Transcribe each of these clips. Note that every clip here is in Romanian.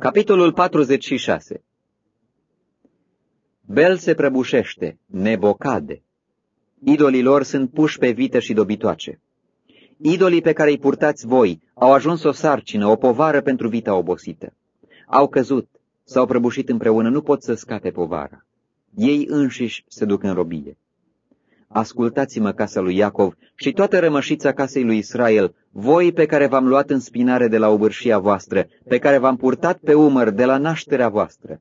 Capitolul 46 Bel se prăbușește, nebocade. Idolii lor sunt puși pe vită și dobitoace. Idolii pe care îi purtați voi au ajuns o sarcină, o povară pentru vita obosită. Au căzut, s-au prăbușit împreună, nu pot să scape povara. Ei înșiși se duc în robie. Ascultați-mă, casa lui Iacov, și toată rămășița casei lui Israel, voi pe care v-am luat în spinare de la obârșia voastră, pe care v-am purtat pe umăr de la nașterea voastră.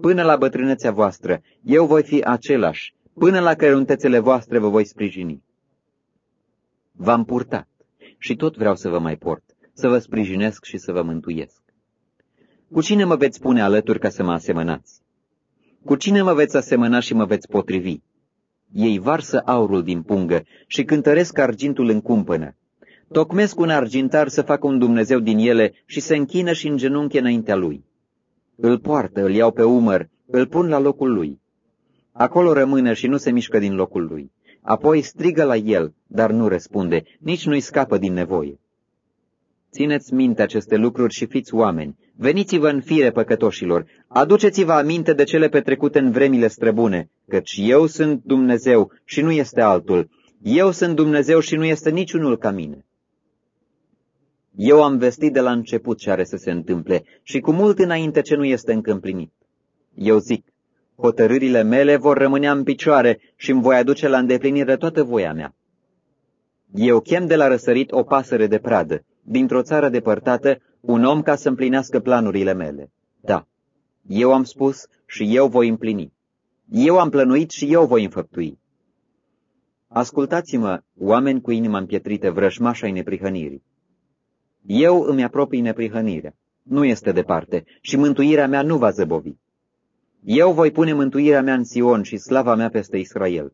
Până la bătrânețea voastră, eu voi fi același, până la căruntețele voastre vă voi sprijini. V-am purtat și tot vreau să vă mai port, să vă sprijinesc și să vă mântuiesc. Cu cine mă veți pune alături ca să mă asemănați? Cu cine mă veți asemăna și mă veți potrivi? Ei varsă aurul din pungă și cântăresc argintul în cumpănă. Tocmesc un argintar să facă un Dumnezeu din ele și se închină și în genunchi înaintea lui. Îl poartă, îl iau pe umăr, îl pun la locul lui. Acolo rămâne și nu se mișcă din locul lui. Apoi strigă la el, dar nu răspunde, nici nu-i scapă din nevoie. Țineți minte aceste lucruri și fiți oameni. Veniți-vă în fire păcătoșilor, aduceți-vă aminte de cele petrecute în vremile străbune, căci eu sunt Dumnezeu și nu este altul. Eu sunt Dumnezeu și nu este niciunul ca mine. Eu am vestit de la început ce are să se întâmple și cu mult înainte ce nu este încă împlinit. Eu zic, hotărârile mele vor rămâne în picioare și îmi voi aduce la îndeplinire toată voia mea. Eu chem de la răsărit o pasăre de pradă, dintr-o țară depărtată, un om ca să împlinească planurile mele. Da, eu am spus și eu voi împlini. Eu am plănuit și eu voi înfăptui. Ascultați-mă, oameni cu inima împietrită, vrășmașa ai neprihănirii. Eu îmi apropii neprihănirea. Nu este departe și mântuirea mea nu va zăbovi. Eu voi pune mântuirea mea în Sion și slava mea peste Israel.